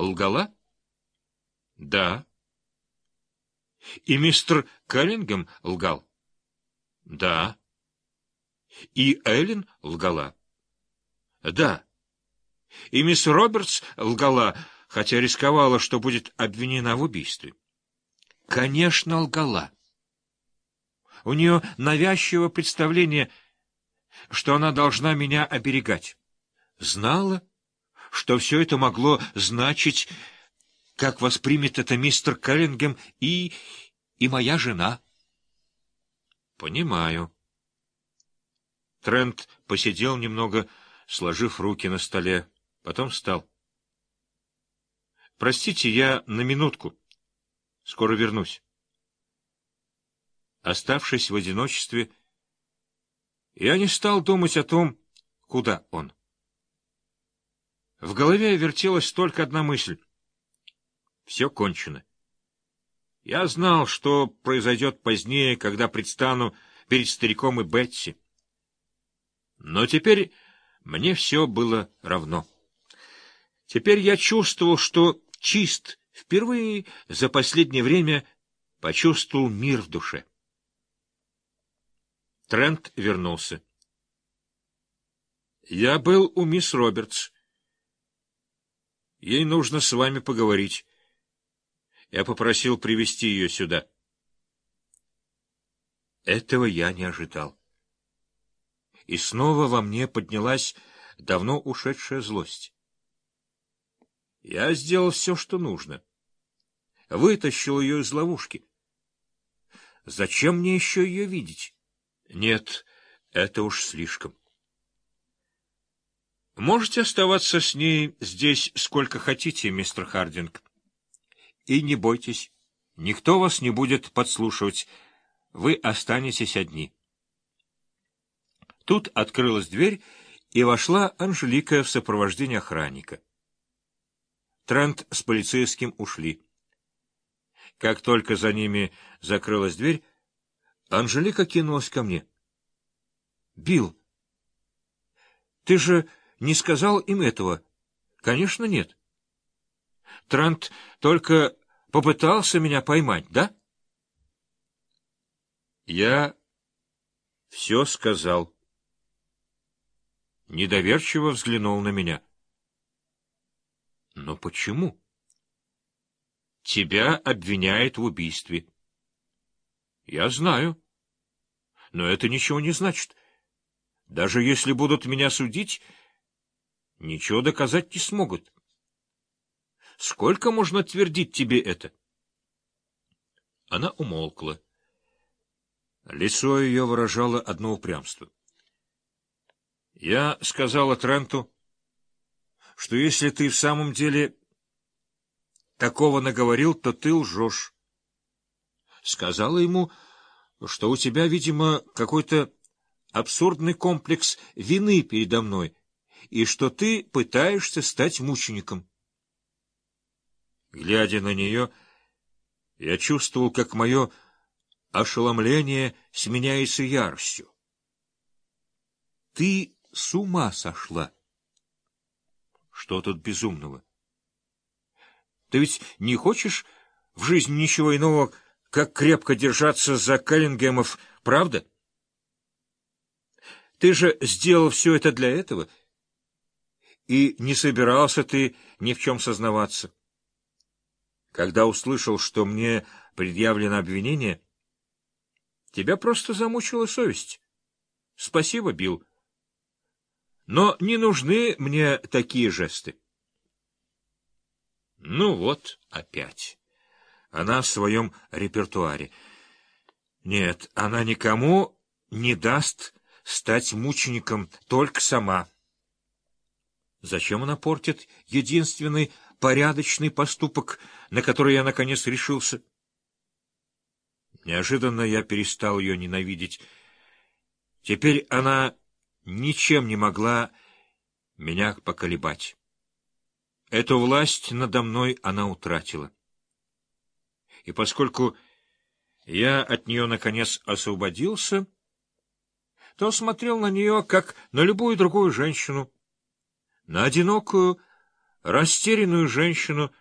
лгала? Да. И мистер Келлингем лгал? Да. И Эллен лгала? Да. И мисс Робертс лгала, хотя рисковала, что будет обвинена в убийстве? Конечно, лгала. У нее навязчивое представление, что она должна меня оберегать. Знала, что все это могло значить, как воспримет это мистер Келлингем и... и моя жена. Понимаю. Трент посидел немного, сложив руки на столе, потом встал. Простите, я на минутку. Скоро вернусь. Оставшись в одиночестве, я не стал думать о том, куда он. В голове вертелась только одна мысль. Все кончено. Я знал, что произойдет позднее, когда предстану перед стариком и Бетси. Но теперь мне все было равно. Теперь я чувствовал, что чист, впервые за последнее время почувствовал мир в душе. Трент вернулся. Я был у мисс Робертс. Ей нужно с вами поговорить. Я попросил привести ее сюда. Этого я не ожидал. И снова во мне поднялась давно ушедшая злость. Я сделал все, что нужно. Вытащил ее из ловушки. Зачем мне еще ее видеть? Нет, это уж слишком. Можете оставаться с ней здесь сколько хотите, мистер Хардинг. И не бойтесь, никто вас не будет подслушивать. Вы останетесь одни. Тут открылась дверь, и вошла Анжелика в сопровождении охранника. Трент с полицейским ушли. Как только за ними закрылась дверь, Анжелика кинулась ко мне. — Билл, ты же не сказал им этого? — Конечно, нет. Трант только попытался меня поймать, да? Я все сказал. Недоверчиво взглянул на меня. Но почему? Тебя обвиняют в убийстве. Я знаю. Но это ничего не значит. Даже если будут меня судить, ничего доказать не смогут. Сколько можно твердить тебе это? Она умолкла. Лицо ее выражало одно упрямство. Я сказала Тренту, что если ты в самом деле такого наговорил, то ты лжешь. Сказала ему, что у тебя, видимо, какой-то абсурдный комплекс вины передо мной, и что ты пытаешься стать мучеником. Глядя на нее, я чувствовал, как мое ошеломление сменяется яростью. Ты с ума сошла! Что тут безумного? Ты ведь не хочешь в жизни ничего иного, как крепко держаться за Каллингемов, правда? Ты же сделал все это для этого, и не собирался ты ни в чем сознаваться. Когда услышал, что мне предъявлено обвинение, тебя просто замучила совесть. Спасибо, Билл. Но не нужны мне такие жесты. Ну вот, опять. Она в своем репертуаре. Нет, она никому не даст стать мучеником, только сама. Зачем она портит единственный порядочный поступок, на который я, наконец, решился? Неожиданно я перестал ее ненавидеть. Теперь она ничем не могла меня поколебать. Эту власть надо мной она утратила. И поскольку я от нее, наконец, освободился, то смотрел на нее, как на любую другую женщину, на одинокую, растерянную женщину